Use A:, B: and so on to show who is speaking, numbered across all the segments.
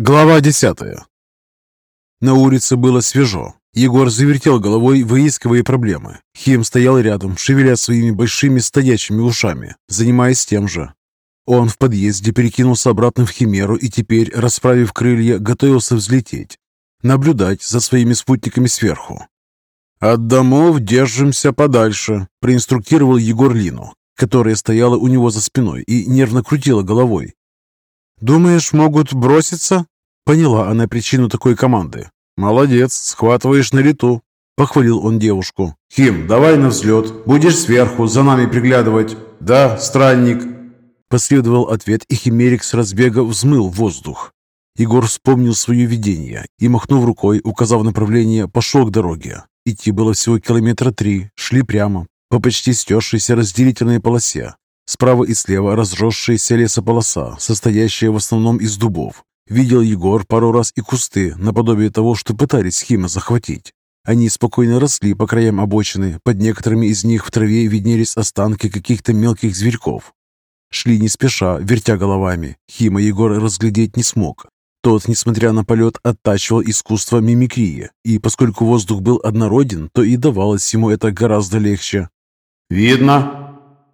A: Глава десятая. На улице было свежо. Егор завертел головой, выискивая проблемы. Хим стоял рядом, шевеля своими большими стоячими ушами, занимаясь тем же. Он в подъезде перекинулся обратно в Химеру и теперь, расправив крылья, готовился взлететь, наблюдать за своими спутниками сверху. «От домов держимся подальше», – проинструктировал Егор Лину, которая стояла у него за спиной и нервно крутила головой, «Думаешь, могут броситься?» Поняла она причину такой команды. «Молодец, схватываешь на лету», — похвалил он девушку. «Хим, давай на взлет. Будешь сверху, за нами приглядывать». «Да, странник». Последовал ответ, и Химерик с разбега взмыл воздух. Егор вспомнил свое видение и, махнув рукой, указав направление, пошел к дороге. Идти было всего километра три, шли прямо, по почти стершейся разделительной полосе. Справа и слева разросшаяся лесополоса, состоящая в основном из дубов. Видел Егор пару раз и кусты, наподобие того, что пытались схема захватить. Они спокойно росли по краям обочины, под некоторыми из них в траве виднелись останки каких-то мелких зверьков. Шли не спеша, вертя головами. Хима Егор разглядеть не смог. Тот, несмотря на полет, оттачивал искусство мимикрии, и поскольку воздух был однороден, то и давалось ему это гораздо легче.
B: «Видно?»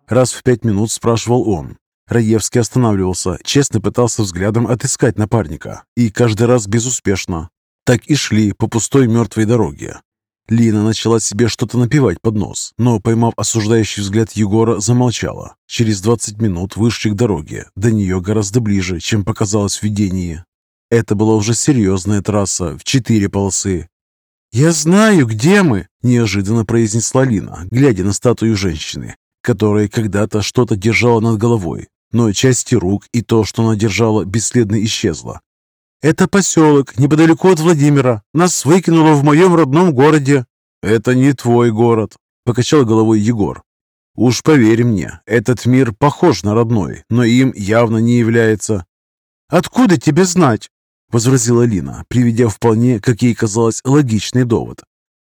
A: Раз в пять минут спрашивал он. Раевский останавливался, честно пытался взглядом отыскать напарника. И каждый раз безуспешно. Так и шли по пустой мертвой дороге. Лина начала себе что-то напевать под нос, но, поймав осуждающий взгляд Егора, замолчала. Через 20 минут вышли к дороге, до нее гораздо ближе, чем показалось в видении. Это была уже серьезная трасса в четыре полосы. «Я знаю, где мы!» – неожиданно произнесла Лина, глядя на статую женщины которая когда-то что-то держала над головой, но части рук и то, что она держала, бесследно исчезло. «Это поселок, неподалеку от Владимира. Нас выкинуло в моем родном городе».
B: «Это не твой город», — покачал головой Егор. «Уж поверь мне, этот мир похож на родной, но им явно не является».
A: «Откуда тебе знать?» — возразила Лина, приведя вполне, как ей казалось, логичный довод.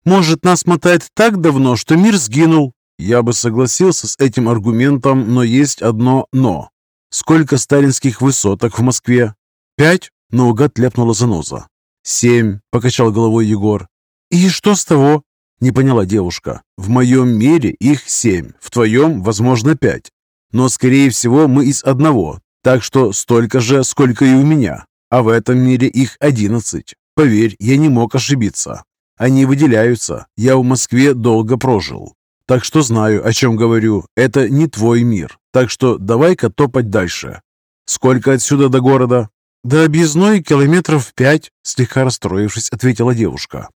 A: «Может, нас мотает так давно, что мир сгинул?»
B: Я бы согласился с этим аргументом, но есть одно «но». Сколько сталинских высоток в Москве?
A: Пять?
B: Наугад ляпнула заноза.
A: Семь, покачал головой Егор. И что с того? Не поняла девушка.
B: В моем мире их семь, в твоем, возможно, пять. Но, скорее всего, мы из одного, так что столько же, сколько и у меня. А в этом мире их одиннадцать. Поверь, я не мог ошибиться. Они выделяются. Я в Москве долго прожил. Так что знаю, о чем говорю. Это не твой мир. Так что давай-ка топать дальше. Сколько отсюда до города?
A: До объездной километров пять, слегка расстроившись, ответила девушка.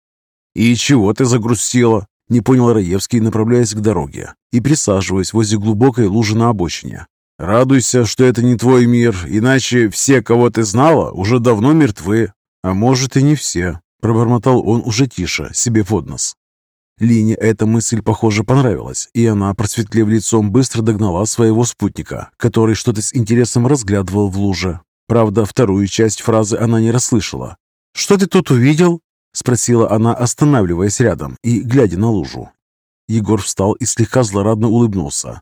B: И чего ты загрустила? Не понял Раевский, направляясь к дороге и присаживаясь возле глубокой лужи на обочине. «Радуйся, что это не твой мир, иначе все, кого ты знала, уже давно мертвы.
A: А может и не все», — пробормотал он уже тише, себе под нос. Лине эта мысль, похоже, понравилась, и она, просветлев лицом, быстро догнала своего спутника, который что-то с интересом разглядывал в луже. Правда, вторую часть фразы она не расслышала. «Что ты тут увидел?» – спросила она, останавливаясь рядом и глядя на лужу. Егор встал и слегка злорадно улыбнулся.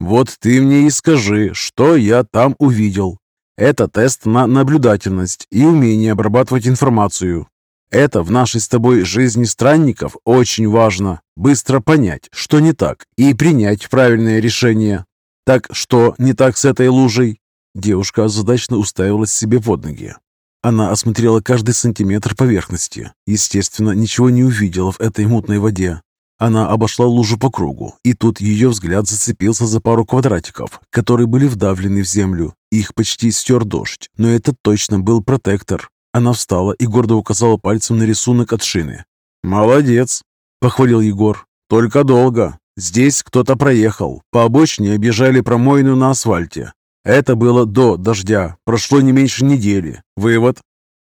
B: «Вот ты мне и скажи, что я там увидел. Это тест на наблюдательность и умение обрабатывать информацию. Это в нашей с тобой жизни странников очень важно. Быстро понять, что не так, и принять правильное решение. Так что не так с этой лужей?» Девушка озадачно уставилась себе под ноги. Она осмотрела каждый сантиметр поверхности. Естественно, ничего не увидела в этой мутной воде. Она обошла лужу по кругу, и тут ее взгляд зацепился за пару квадратиков, которые были вдавлены в землю. Их почти стер дождь, но это точно был протектор. Она встала и гордо указала пальцем на рисунок от шины. «Молодец!» – похвалил Егор. «Только долго. Здесь кто-то проехал. По обочине объезжали промоину на асфальте. Это было до дождя. Прошло не меньше недели. Вывод?»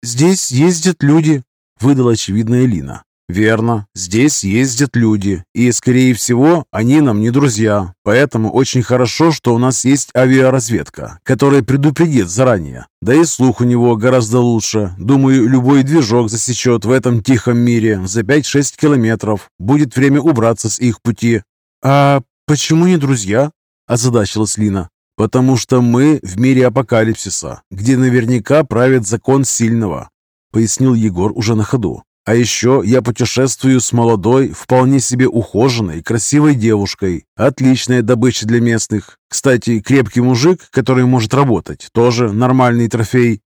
A: «Здесь ездят люди», – выдала очевидная Лина.
B: «Верно. Здесь ездят люди, и, скорее всего, они нам не друзья. Поэтому очень хорошо, что у нас есть авиаразведка, которая предупредит заранее. Да и слух у него гораздо лучше. Думаю, любой движок засечет в этом тихом мире за 5-6 километров. Будет время убраться с их пути».
A: «А почему не друзья?» – озадачилась Лина. Потому что мы в мире апокалипсиса, где наверняка правит закон сильного, пояснил Егор уже на ходу. А еще я путешествую с молодой, вполне себе ухоженной, красивой девушкой. Отличная добыча для местных. Кстати, крепкий мужик, который может работать, тоже нормальный трофей.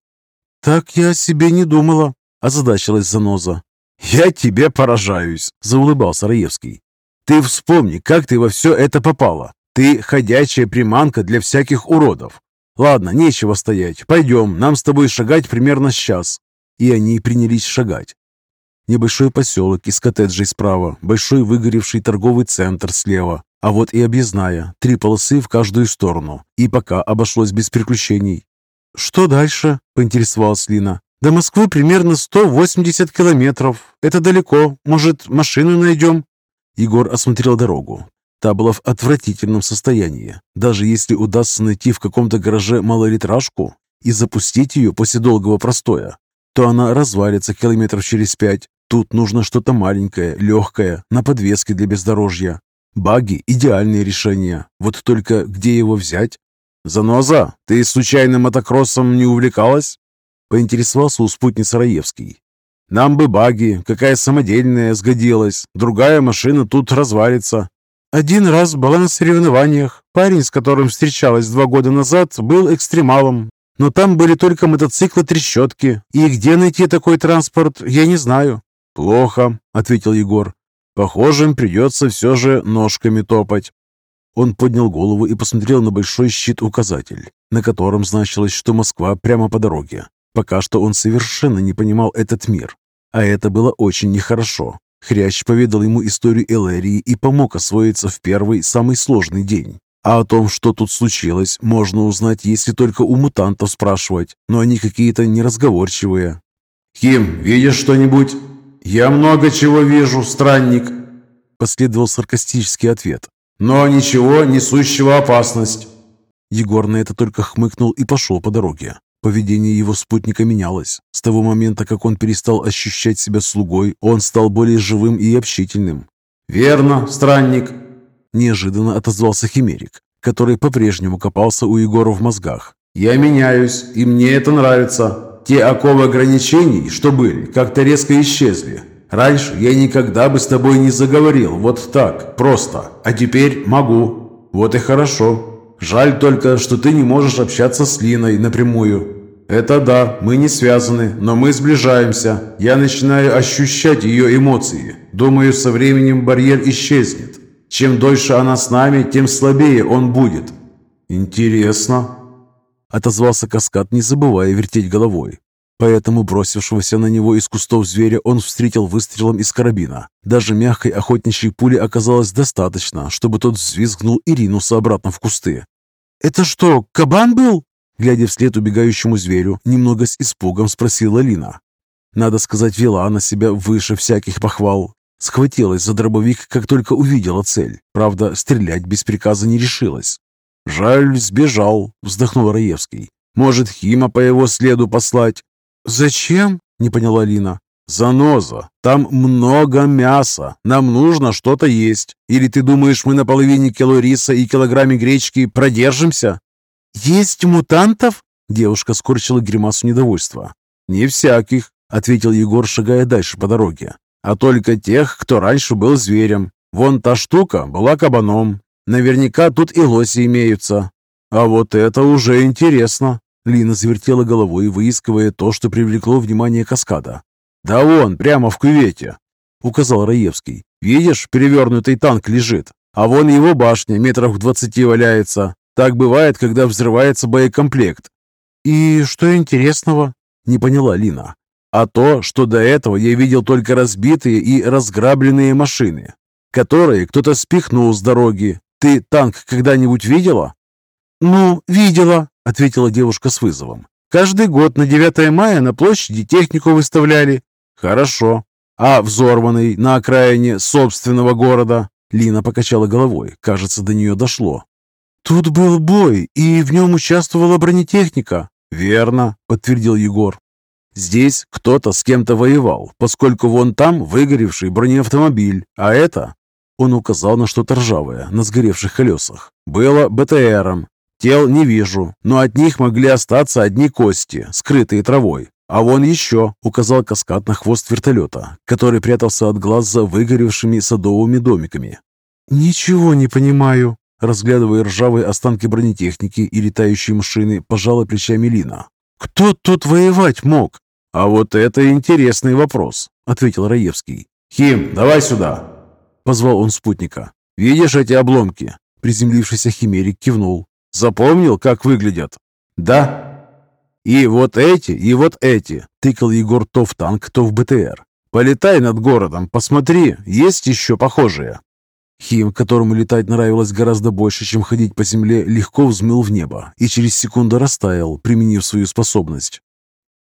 A: Так я о себе не думала, озадачилась Заноза. «Я тебе поражаюсь», — заулыбался Раевский. «Ты вспомни, как ты во все это попала. Ты ходячая приманка для всяких уродов. Ладно, нечего стоять. Пойдем, нам с тобой шагать примерно час». И они принялись шагать. Небольшой поселок из коттеджей справа, большой выгоревший торговый центр слева, а вот и объездная, три полосы в каждую сторону. И пока обошлось без приключений. «Что дальше?» – поинтересовалась Лина. «До Москвы примерно 180 километров. Это далеко. Может, машину найдем?» Егор осмотрел дорогу. Та была в отвратительном состоянии. Даже если удастся найти в каком-то гараже малолитражку и запустить ее после долгого простоя, то она развалится километров через пять, Тут нужно что-то маленькое, легкое, на подвеске для бездорожья. Баги – идеальное решение. Вот только где его взять? «Заноза, ты случайно мотокроссом не увлекалась?» Поинтересовался у спутницы Раевский. «Нам бы баги, какая самодельная сгодилась. Другая машина тут развалится». «Один раз была на соревнованиях. Парень, с которым встречалась два года назад, был экстремалом. Но там были только мотоциклы-трещотки. И где найти такой транспорт, я не знаю. «Плохо», — ответил Егор. «Похоже, придется все же ножками топать». Он поднял голову и посмотрел на большой щит-указатель, на котором значилось, что Москва прямо по дороге. Пока что он совершенно не понимал этот мир. А это было очень нехорошо. Хрящ поведал ему историю Элерии и помог освоиться в первый, самый сложный день. А о том, что тут случилось, можно узнать, если только у мутантов спрашивать, но они какие-то неразговорчивые. «Хим, видишь что-нибудь?» «Я много чего вижу, странник», — последовал саркастический ответ. «Но ничего, несущего опасность». Егор на это только хмыкнул и пошел по дороге. Поведение его спутника менялось. С того момента, как он перестал ощущать себя слугой, он стал более живым и общительным. «Верно, странник», – неожиданно отозвался Химерик, который по-прежнему копался у Егора в мозгах. «Я меняюсь, и мне это нравится. Те оковы ограничений, что были, как-то резко исчезли. Раньше я никогда бы с тобой не заговорил, вот так, просто. А теперь могу. Вот и хорошо. Жаль только, что ты не можешь общаться с Линой напрямую. Это да, мы не связаны, но мы сближаемся. Я начинаю ощущать ее эмоции. Думаю, со временем барьер исчезнет. Чем дольше она с нами, тем слабее он будет. Интересно. Отозвался каскад, не забывая вертеть головой. Поэтому бросившегося на него из кустов зверя он встретил выстрелом из карабина. Даже мягкой охотничьей пули оказалось достаточно, чтобы тот взвизгнул и ринулся обратно в кусты. «Это что, кабан был?» Глядя вслед убегающему зверю, немного с испугом спросила Лина. Надо сказать, вела она себя выше всяких похвал. Схватилась за дробовик, как только увидела цель. Правда, стрелять без приказа не решилась. «Жаль, сбежал», — вздохнул Раевский. «Может, Хима по его следу послать?» «Зачем?» — не поняла Лина. «Заноза, там много мяса. Нам нужно что-то есть. Или ты думаешь, мы на половине кило риса и килограмме гречки продержимся?» «Есть мутантов?» — девушка скорчила гримасу недовольства. «Не всяких», — ответил Егор, шагая дальше по дороге. «А только тех, кто раньше был зверем. Вон та штука была кабаном, Наверняка тут и лоси имеются. А вот это уже интересно. Лина завертела головой, выискивая то, что привлекло внимание каскада. «Да вон, прямо в кювете!» — указал Раевский. «Видишь, перевернутый танк лежит, а вон его башня метров в двадцати валяется. Так бывает, когда взрывается боекомплект». «И что интересного?» — не поняла Лина. «А то, что до этого я видел только разбитые и разграбленные машины, которые кто-то спихнул с дороги ты танк когда-нибудь видела?» «Ну, видела», — ответила девушка с вызовом. «Каждый год на 9 мая на площади технику выставляли». «Хорошо. А взорванный на окраине собственного города?» Лина покачала головой. Кажется, до нее дошло. «Тут был бой, и в нем участвовала бронетехника». «Верно», — подтвердил Егор. «Здесь кто-то с кем-то воевал, поскольку вон там выгоревший бронеавтомобиль, а это он указал на что-то ржавое на сгоревших колесах. «Было БТРом.
B: Тел не вижу, но от них могли остаться одни кости, скрытые травой. А вон еще, указал каскад на хвост вертолета, который прятался от глаз за выгоревшими садовыми домиками.
A: «Ничего не понимаю», разглядывая ржавые останки бронетехники и летающие машины, пожала плечами Лина. «Кто тут воевать мог?»
B: «А вот это интересный вопрос», — ответил Раевский. «Хим, давай сюда!» — позвал он спутника. «Видишь эти обломки?» Приземлившийся химерик кивнул. «Запомнил, как выглядят?» «Да». «И вот эти, и вот эти», — тыкал Егор то в танк, то в БТР. «Полетай над городом, посмотри, есть еще похожие». Хим, которому летать нравилось гораздо больше, чем ходить по земле, легко взмыл в небо и через секунду растаял, применив свою способность.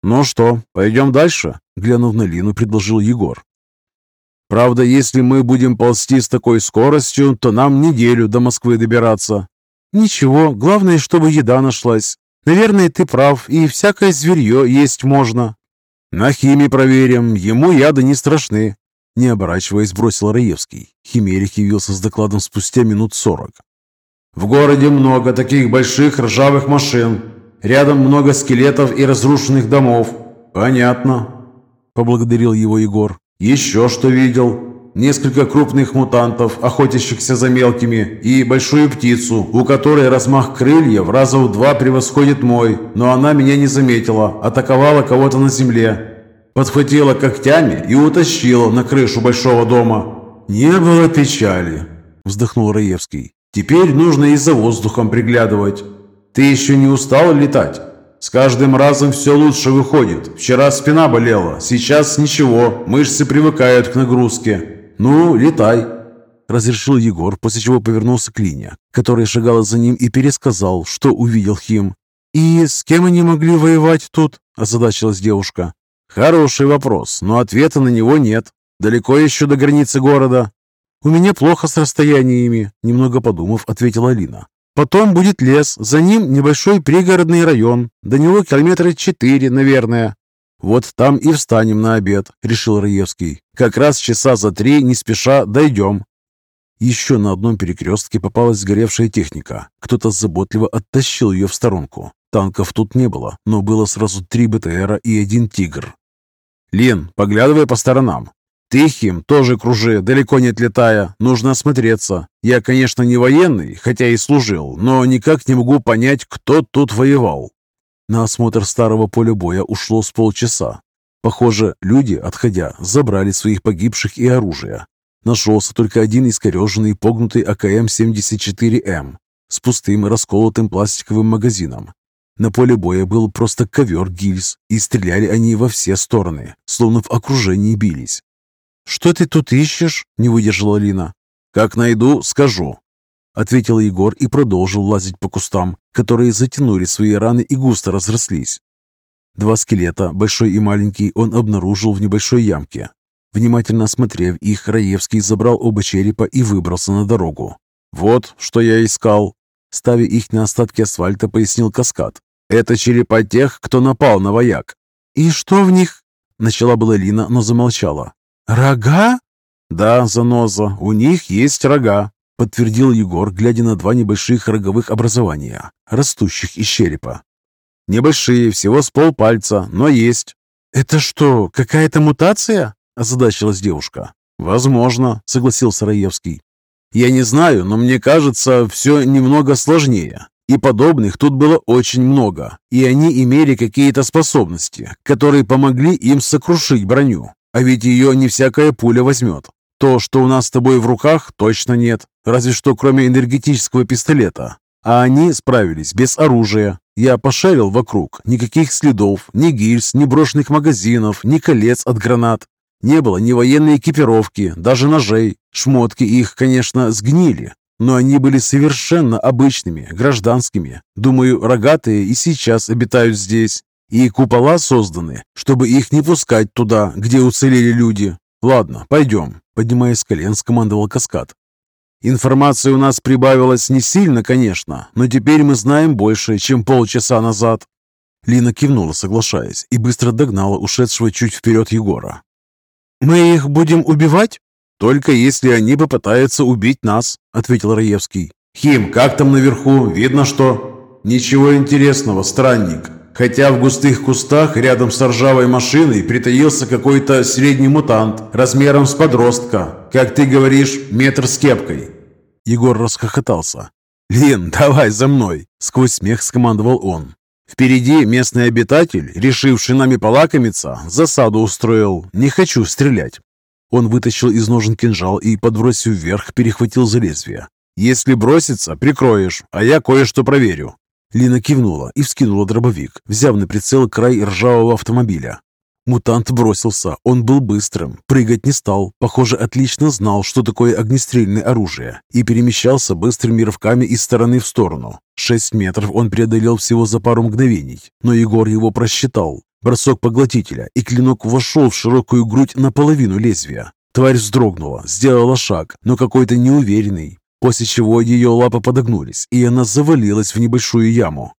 B: «Ну что, пойдем дальше?» — глянув на Лину, предложил Егор. «Правда, если мы будем ползти с такой скоростью, то нам неделю до Москвы добираться».
A: «Ничего, главное, чтобы еда нашлась. Наверное, ты прав, и всякое зверье есть можно».
B: «На химии проверим, ему яды не страшны», — не оборачиваясь, бросил Раевский. Химерик явился с докладом спустя минут сорок. «В городе много таких больших ржавых машин. Рядом много скелетов и разрушенных домов. Понятно. Поблагодарил его Егор. Еще что видел? Несколько крупных мутантов, охотящихся за мелкими, и большую птицу, у которой размах крыльев раза в два превосходит мой, но она меня не заметила, атаковала кого-то на земле. Подхватила когтями и утащила на крышу большого дома. «Не было печали», – вздохнул Раевский. «Теперь нужно и за воздухом приглядывать. Ты еще не устал летать? С каждым разом все лучше выходит. Вчера спина болела, сейчас ничего, мышцы привыкают к нагрузке. Ну, летай!» Разрешил Егор, после чего повернулся к Лине, которая шагала за ним и пересказал, что увидел Хим.
A: «И с кем они могли воевать тут?» – озадачилась девушка.
B: «Хороший вопрос, но ответа на него нет. Далеко еще до границы города?»
A: «У меня плохо с расстояниями», – немного подумав, ответила Лина. Потом будет лес, за ним небольшой пригородный район. До него километра четыре, наверное.
B: Вот там и встанем на обед, решил Раевский. Как раз часа за три, не спеша, дойдем. Еще на одном перекрестке попалась сгоревшая техника. Кто-то заботливо оттащил ее в сторонку. Танков тут не было, но было сразу три БТРа и один «Тигр». «Лин, поглядывай по сторонам. Тихим тоже кружи, далеко не отлетая. Нужно осмотреться. Я, конечно, не военный, хотя и служил, но никак не могу понять, кто тут воевал. На осмотр старого поля боя ушло с полчаса. Похоже, люди, отходя, забрали своих погибших и оружие. Нашелся только один искореженный погнутый АКМ-74М с пустым расколотым пластиковым магазином. На поле боя был просто ковер гильз, и стреляли они во все стороны, словно в окружении бились.
A: «Что ты тут ищешь?» – не выдержала Лина.
B: «Как найду, скажу», – ответил Егор и продолжил лазить по кустам, которые затянули свои раны и густо разрослись. Два скелета, большой и маленький, он обнаружил в небольшой ямке. Внимательно осмотрев их, Раевский забрал оба черепа и выбрался на дорогу. «Вот, что я искал!» Ставя их на остатки асфальта, пояснил каскад. «Это черепа тех, кто напал на вояк».
A: «И что в них?»
B: Начала была Лина, но замолчала.
A: «Рога?»
B: «Да, заноза, у них есть рога», — подтвердил Егор, глядя на два небольших роговых образования, растущих из черепа. «Небольшие, всего с полпальца, но есть».
A: «Это что, какая-то мутация?» — озадачилась девушка.
B: «Возможно», — согласился Раевский. «Я не знаю, но мне кажется, все немного сложнее. И подобных тут было очень много, и они имели какие-то способности, которые помогли им сокрушить броню. А ведь ее не всякая пуля возьмет. То, что у нас с тобой в руках, точно нет. Разве что кроме энергетического пистолета. А они справились без оружия. Я пошарил вокруг. Никаких следов, ни гильз, ни брошенных магазинов, ни колец от гранат. Не было ни военной экипировки, даже ножей. Шмотки их, конечно, сгнили. Но они были совершенно обычными, гражданскими. Думаю, рогатые и сейчас обитают здесь. И купола созданы, чтобы их не пускать туда, где уцелели люди. Ладно, пойдем, поднимаясь с колен, скомандовал каскад. Информации у нас прибавилось не сильно, конечно, но теперь мы знаем больше, чем полчаса назад. Лина кивнула, соглашаясь, и быстро догнала ушедшего чуть вперед Егора.
A: «Мы их будем убивать?»
B: «Только если они попытаются убить нас», — ответил Раевский. «Хим, как там наверху? Видно что?»
A: «Ничего интересного, странник. Хотя в густых кустах рядом с ржавой машиной притаился какой-то средний мутант размером с подростка. Как ты говоришь, метр с кепкой».
B: Егор расхохотался. «Лин, давай за мной!» – сквозь смех скомандовал он. «Впереди местный обитатель, решивший нами полакомиться, засаду устроил. Не хочу стрелять». Он вытащил из ножен кинжал и, подбросив вверх, перехватил за лезвие. «Если бросится, прикроешь, а я кое-что проверю». Лина кивнула и вскинула дробовик, взяв на прицел край ржавого автомобиля. Мутант бросился. Он был быстрым, прыгать не стал. Похоже, отлично знал, что такое огнестрельное оружие, и перемещался быстрыми рывками из стороны в сторону. Шесть метров он преодолел всего за пару мгновений, но Егор его просчитал. Бросок поглотителя, и клинок вошел в широкую грудь наполовину лезвия. Тварь вздрогнула, сделала шаг, но какой-то неуверенный, после чего ее лапы подогнулись, и она завалилась в небольшую яму.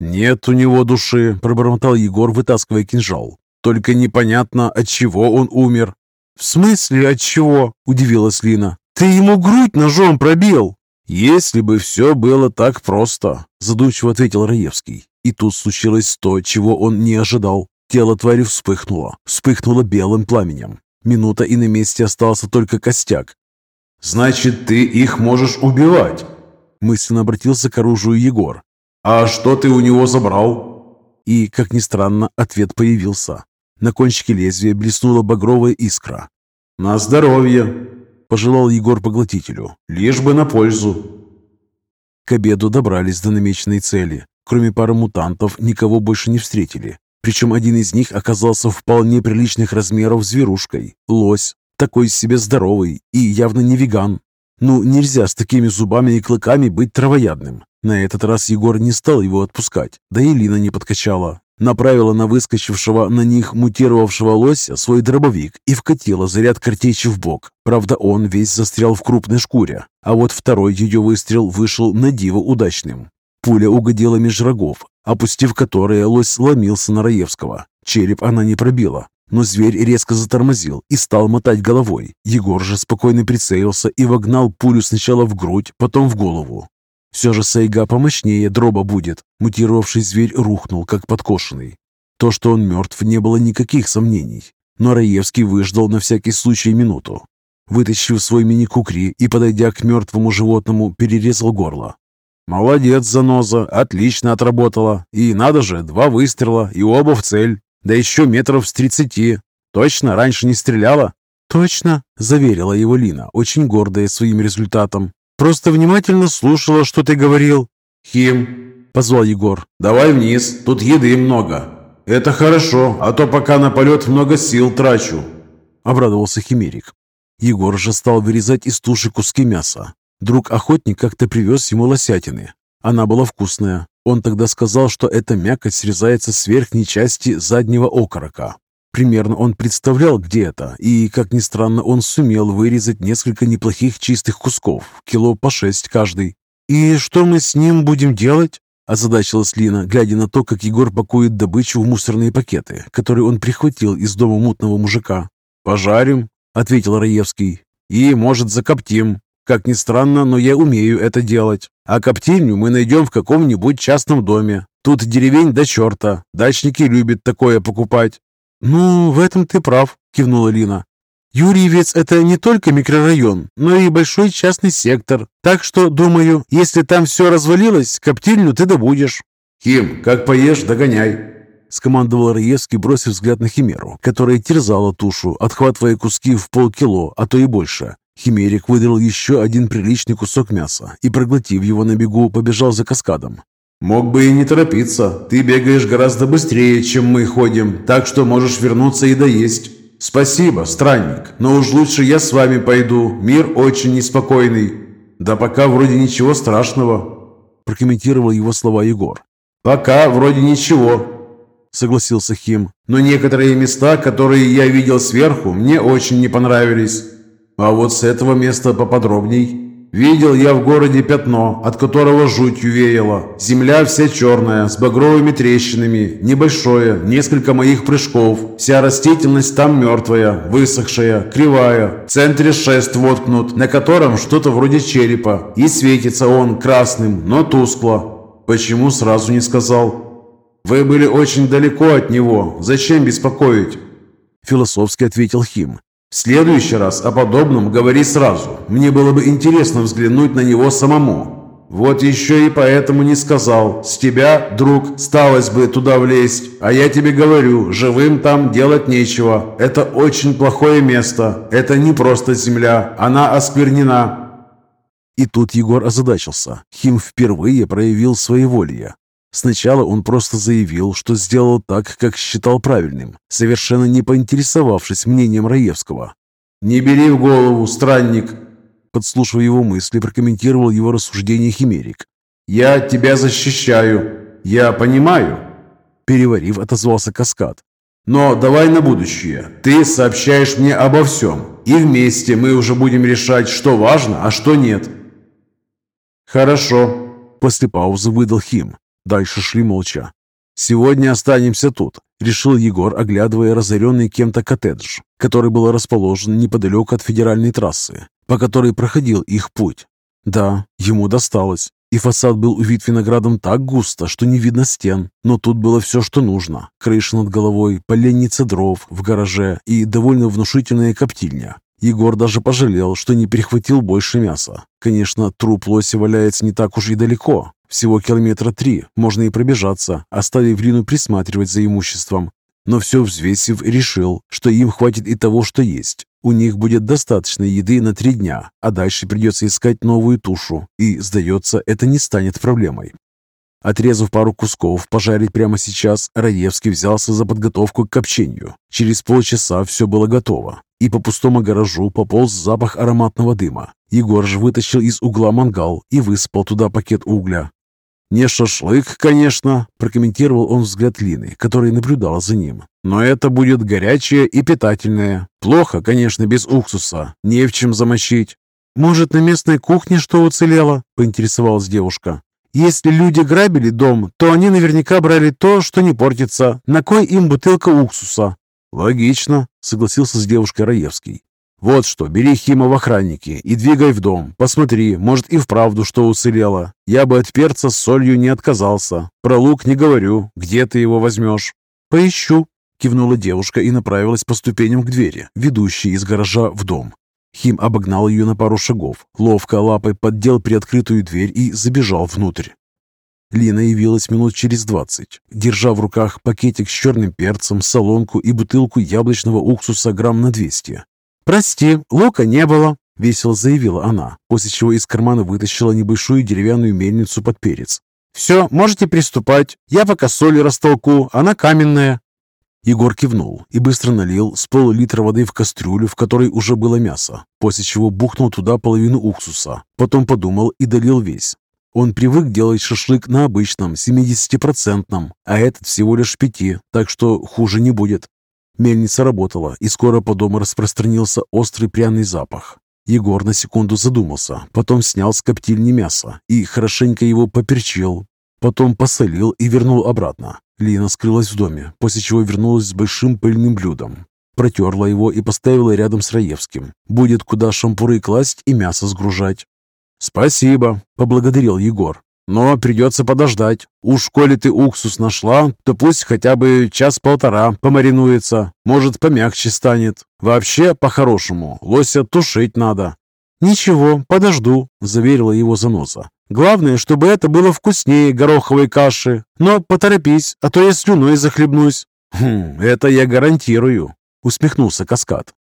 B: «Нет у него души», – пробормотал Егор, вытаскивая кинжал. Только непонятно, от чего он умер. «В смысле от чего?» – удивилась Лина. «Ты ему грудь ножом пробил!» «Если бы все было так просто», – задумчиво ответил Раевский. И тут случилось то, чего он не ожидал. Тело твари вспыхнуло, вспыхнуло белым пламенем. Минута и на месте остался только костяк.
A: «Значит, ты их можешь убивать?»
B: Мысленно обратился к оружию Егор.
A: «А что ты у него забрал?»
B: И, как ни странно, ответ появился. На кончике лезвия блеснула багровая искра.
A: «На здоровье!» – пожелал Егор поглотителю. «Лишь бы на пользу!»
B: К обеду добрались до намеченной цели. Кроме пары мутантов, никого больше не встретили. Причем один из них оказался вполне приличных размеров зверушкой. Лось. Такой себе здоровый и явно не веган. Ну, нельзя с такими зубами и клыками быть травоядным. На этот раз Егор не стал его отпускать, да и Лина не подкачала направила на выскочившего на них мутировавшего лося свой дробовик и вкатила заряд картечи в бок. Правда, он весь застрял в крупной шкуре, а вот второй ее выстрел вышел на диво удачным. Пуля угодила меж рогов, опустив которые лось сломился на Раевского. Череп она не пробила, но зверь резко затормозил и стал мотать головой. Егор же спокойно прицелился и вогнал пулю сначала в грудь, потом в голову. Все же сайга помощнее дроба будет. Мутировавший зверь рухнул, как подкошенный. То, что он мертв, не было никаких сомнений. Но Раевский выждал на всякий случай минуту. Вытащив свой мини-кукри и, подойдя к мертвому животному, перерезал горло. «Молодец, заноза, отлично отработала. И надо же, два выстрела, и оба в цель. Да еще метров с тридцати. Точно, раньше не стреляла?» «Точно», – заверила его Лина, очень гордая своим результатом. Просто внимательно слушала, что ты говорил».
A: «Хим», — позвал Егор, — «давай вниз, тут еды много». «Это хорошо, а то пока на полет много сил трачу», —
B: обрадовался Химерик. Егор же стал вырезать из туши куски мяса. Друг-охотник как-то привез ему лосятины. Она была вкусная. Он тогда сказал, что эта мякоть срезается с верхней части заднего окорока. Примерно он представлял, где это, и, как ни странно, он сумел вырезать несколько неплохих чистых кусков, кило по шесть каждый. «И что мы с ним будем делать?» – озадачилась Лина, глядя на то, как Егор пакует добычу в мусорные пакеты, которые он прихватил из дома мутного мужика.
A: «Пожарим», – ответил Раевский. «И, может, закоптим. Как ни странно, но я умею это делать. А коптильню мы найдем в каком-нибудь частном доме. Тут деревень до черта. Дачники любят такое покупать.
B: «Ну, в этом ты прав», – кивнула Лина. «Юрьевец – это не только микрорайон, но и большой частный сектор. Так что, думаю, если там все развалилось, коптильню ты добудешь».
A: «Хим, как поешь, догоняй», – скомандовал Раевский, бросив взгляд на Химеру, которая терзала тушу, отхватывая куски в полкило, а то и больше. Химерик выдрал еще один приличный кусок мяса и, проглотив его на бегу, побежал за каскадом. «Мог бы и не торопиться. Ты бегаешь гораздо быстрее, чем мы ходим, так что можешь вернуться и доесть». «Спасибо, странник, но уж лучше я с вами пойду. Мир очень неспокойный». «Да пока вроде ничего страшного», – прокомментировал его слова Егор. «Пока вроде ничего», – согласился Хим. «Но некоторые места, которые я видел сверху, мне очень не понравились. А вот с этого места поподробней». Видел я в городе пятно, от которого жутью веяло. Земля вся черная, с багровыми трещинами, небольшое, несколько моих прыжков. Вся растительность там мертвая, высохшая, кривая. В центре шест воткнут, на котором что-то вроде черепа. И светится он красным, но тускло. «Почему сразу не сказал?» «Вы были очень далеко от него. Зачем беспокоить?»
B: Философски ответил Хим.
A: «В следующий раз о подобном говори сразу. Мне было бы интересно взглянуть на него самому. Вот еще и поэтому не сказал. С тебя, друг, сталось бы туда влезть. А я тебе говорю, живым там делать нечего. Это очень плохое место. Это не просто земля. Она осквернена.
B: И тут Егор озадачился. Хим впервые проявил своеволие. Сначала он просто заявил, что сделал так, как считал правильным, совершенно не поинтересовавшись мнением Раевского.
A: «Не бери в голову, странник!»
B: Подслушивая его мысли, прокомментировал его рассуждение Химерик.
A: «Я тебя защищаю. Я понимаю».
B: Переварив, отозвался Каскад.
A: «Но давай на будущее. Ты сообщаешь мне обо всем, и вместе мы уже будем решать, что важно, а что нет».
B: «Хорошо», – после паузы выдал Хим. Дальше шли молча. «Сегодня останемся тут», – решил Егор, оглядывая разоренный кем-то коттедж, который был расположен неподалеку от федеральной трассы по которой проходил их путь. Да, ему досталось. И фасад был увит виноградом так густо, что не видно стен. Но тут было все, что нужно. Крыша над головой, поленница дров в гараже и довольно внушительная коптильня. Егор даже пожалел, что не перехватил больше мяса. Конечно, труп лося валяется не так уж и далеко. Всего километра три, можно и пробежаться, оставив Лину присматривать за имуществом. Но все взвесив, решил, что им хватит и того, что есть. У них будет достаточно еды на три дня, а дальше придется искать новую тушу, и, сдается, это не станет проблемой. Отрезав пару кусков пожарить прямо сейчас, Раевский взялся за подготовку к копчению. Через полчаса все было готово, и по пустому гаражу пополз запах ароматного дыма. Егор же вытащил из угла мангал и высыпал туда пакет угля. «Не шашлык, конечно», – прокомментировал он взгляд Лины, которая наблюдала за ним. «Но это будет горячее и питательное. Плохо, конечно, без уксуса. Не в чем замочить». «Может, на местной кухне что уцелело?» – поинтересовалась девушка. «Если люди грабили дом, то они наверняка брали то, что не портится. На кой им бутылка уксуса?» «Логично», – согласился с девушкой Раевский. «Вот что, бери Хима в охранники и двигай в дом. Посмотри, может и вправду что уцелело. Я бы от перца с солью не отказался. Про лук не говорю. Где ты его возьмешь?»
A: «Поищу», —
B: кивнула девушка и направилась по ступеням к двери, ведущей из гаража в дом. Хим обогнал ее на пару шагов, ловко лапой поддел приоткрытую дверь и забежал внутрь. Лина явилась минут через двадцать, держа в руках пакетик с черным перцем, солонку и бутылку яблочного уксуса грамм на двести.
A: «Прости, лука не было», —
B: весело заявила она, после чего из кармана вытащила небольшую деревянную мельницу под перец.
A: «Все, можете приступать. Я пока соль растолку, она каменная».
B: Егор кивнул и быстро налил с пол-литра воды в кастрюлю, в которой уже было мясо, после чего бухнул туда половину уксуса. Потом подумал и долил весь. Он привык делать шашлык на обычном, 70-процентном, а этот всего лишь пяти, так что хуже не будет. Мельница работала, и скоро по дому распространился острый пряный запах. Егор на секунду задумался, потом снял с коптильни мясо и хорошенько его поперчил, потом посолил и вернул обратно. Лина скрылась в доме, после чего вернулась с большим пыльным блюдом. Протерла его и поставила рядом с Раевским. Будет куда шампуры класть и мясо сгружать. «Спасибо», — поблагодарил Егор. Но придется подождать. Уж коли ты уксус нашла, то пусть хотя бы час-полтора помаринуется. Может, помягче станет. Вообще, по-хорошему, лося тушить надо».
A: «Ничего, подожду», — заверила его заноза. «Главное, чтобы это было вкуснее гороховой каши. Но поторопись, а то я слюной захлебнусь».
B: «Хм, это я гарантирую», — усмехнулся Каскад.